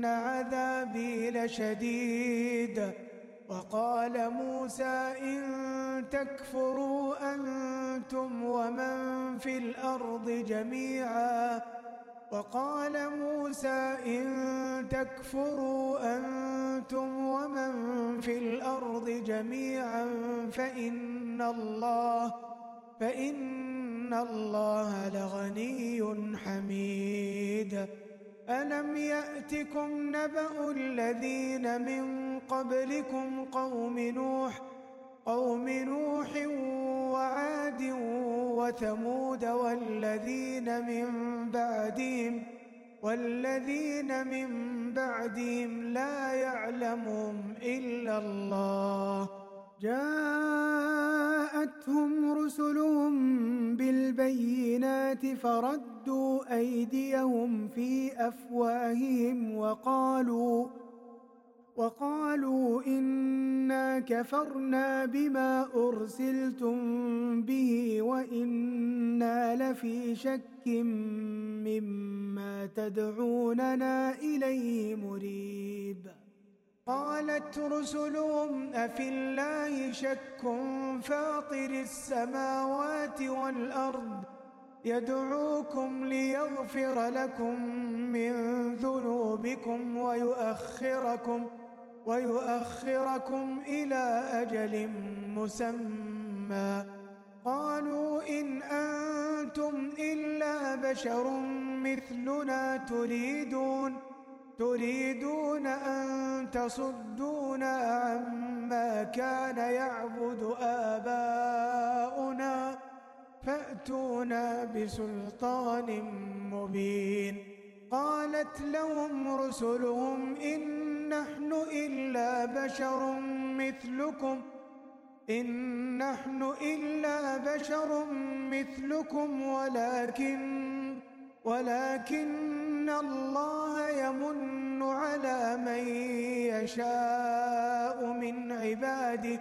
ان عذابي لشديد وقال موسى ان تكفروا أنتم ومن في الأرض جميعا وقال موسى ان تكفروا أنتم ومن في الأرض جميعا فان الله فان الله لغني حميد ألم يأتكم نبأ الذين من قبلكم قوم نوح قوم نوح وعاد وثمود والذين من بعدهم والذين من بعدهم لا يعلمهم إلا الله الْبَيِّنَاتِ فردوا أيديهم في أفواههم وقالوا وقالوا إنا كفرنا بما أرسلتم به وإنا لفي شك مما تدعوننا إليه مريب. قالت رسلهم أفي الله شك فاطر السماوات والأرض؟ يدعوكم ليغفر لكم من ذنوبكم ويؤخركم ويؤخركم إلى أجل مسمى. قالوا إن أنتم إلا بشر مثلنا تريدون تريدون أن تصدونا عما كان يعبد آباؤنا. فأتونا بسلطان مبين. قالت لهم رسلهم إن نحن إلا بشر مثلكم إن نحن إلا بشر مثلكم ولكن ولكن الله يمن على من يشاء من عباده.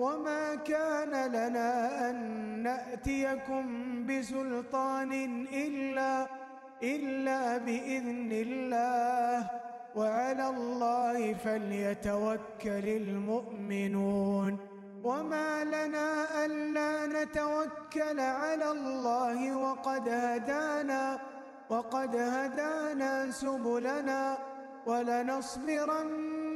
وما كان لنا أن نأتيكم بسلطان إلا, إلا بإذن الله وعلى الله فليتوكل المؤمنون. وما لنا ألا نتوكل على الله وقد هدانا وقد هدانا سبلنا ولنصبرن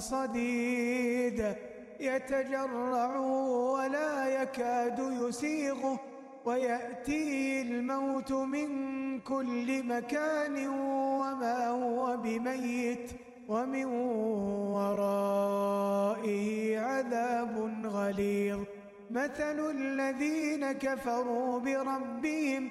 صديد يتجرع ولا يكاد يسيغه ويأتي الموت من كل مكان وما هو بميت ومن ورائه عذاب غليظ. مثل الذين كفروا بربهم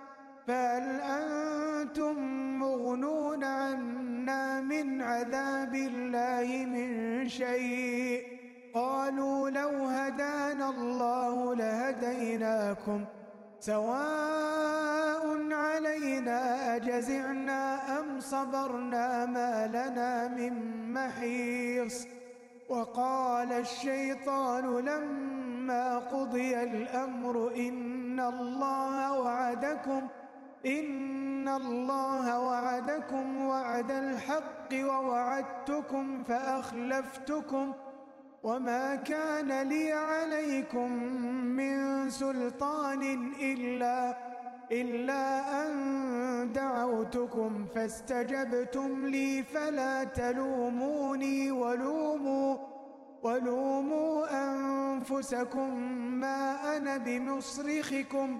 فهل أنتم مغنون عنا من عذاب الله من شيء. قالوا لو هدانا الله لهديناكم. سواء علينا أجزعنا أم صبرنا ما لنا من محيص. وقال الشيطان لما قضي الأمر إن الله وعدكم ان الله وعدكم وعد الحق ووعدتكم فاخلفتكم وما كان لي عليكم من سلطان الا الا ان دعوتكم فاستجبتم لي فلا تلوموني ولوموا ولوموا انفسكم ما أنا بمصرخكم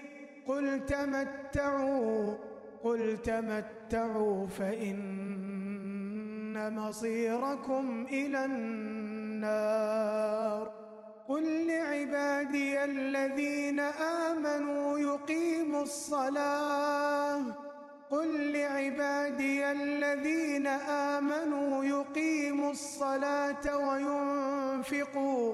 قل تمتعوا قل تمتعوا فإن مصيركم إلى النار. قل لعبادي الذين آمنوا يقيموا الصلاة. قل لعبادي الذين آمنوا يقيموا الصلاة وينفقوا.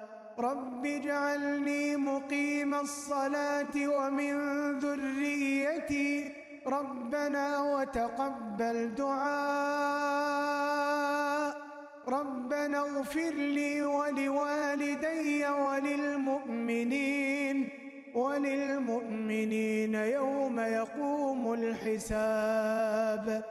رب اجعلني مقيم الصلاة ومن ذريتي ربنا وتقبل دعاء. ربنا اغفر لي ولوالدي وللمؤمنين وللمؤمنين يوم يقوم الحساب.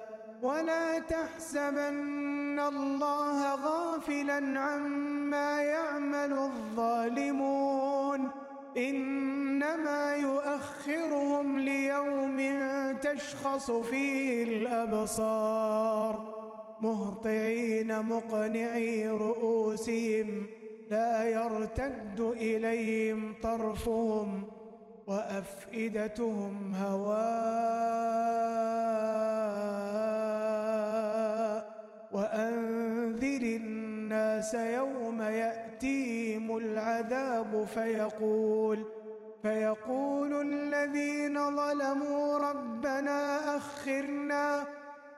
ولا تحسبن الله غافلا عما ما يعمل الظالمون إنما يؤخرهم ليوم تشخص فيه الأبصار مهطعين مقنعي رؤوسهم لا يرتد إليهم طرفهم وأفئدتهم هواء وأنذر الناس يوم يأتيهم العذاب فيقول فيقول الذين ظلموا ربنا أخرنا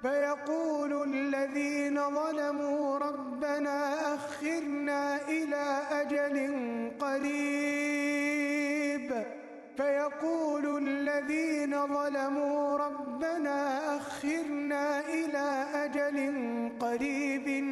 فيقول الذين ظلموا ربنا أخرنا إلى أجل قريب. فيقول الذين ظلموا ربنا أخرنا إلى أجل قريب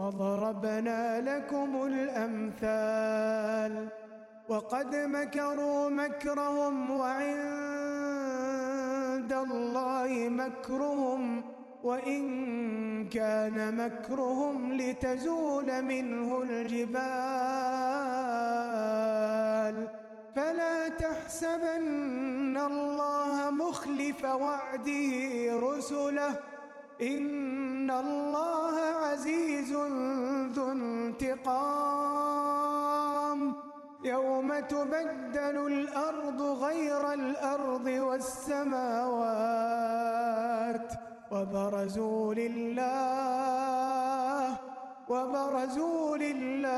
وضربنا لكم الأمثال وقد مكروا مكرهم وعند الله مكرهم وإن كان مكرهم لتزول منه الجبال فلا تحسبن الله مخلف وعده رسله ان اللہ عزیز ذو انتقام يوم تبدل الأرض غير الأرض والسماوات وبرزوا لله وبرزوا لله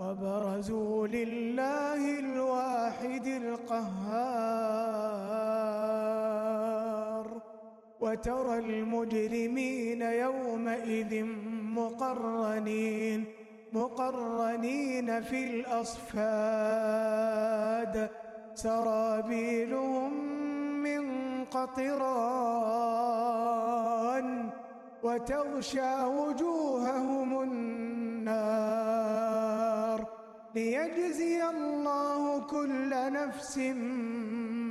وبرزوا لله الواحد القهار وترى المجرمين يومئذ مقرنين مقرنين في الأصفاد. سرابيلهم من قطران. وتغشى وجوههم النار. ليجزي الله كل نفس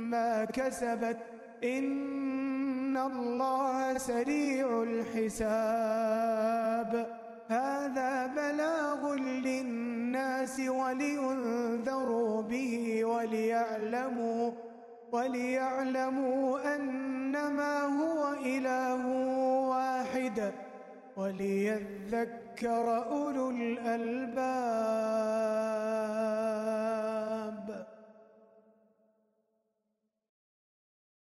ما كسبت. إن الله سريع الحساب. هذا بلاغ للناس ولينذروا به وليعلموا وليعلموا أنما هو إله واحد. وليذكر أولو الألباب.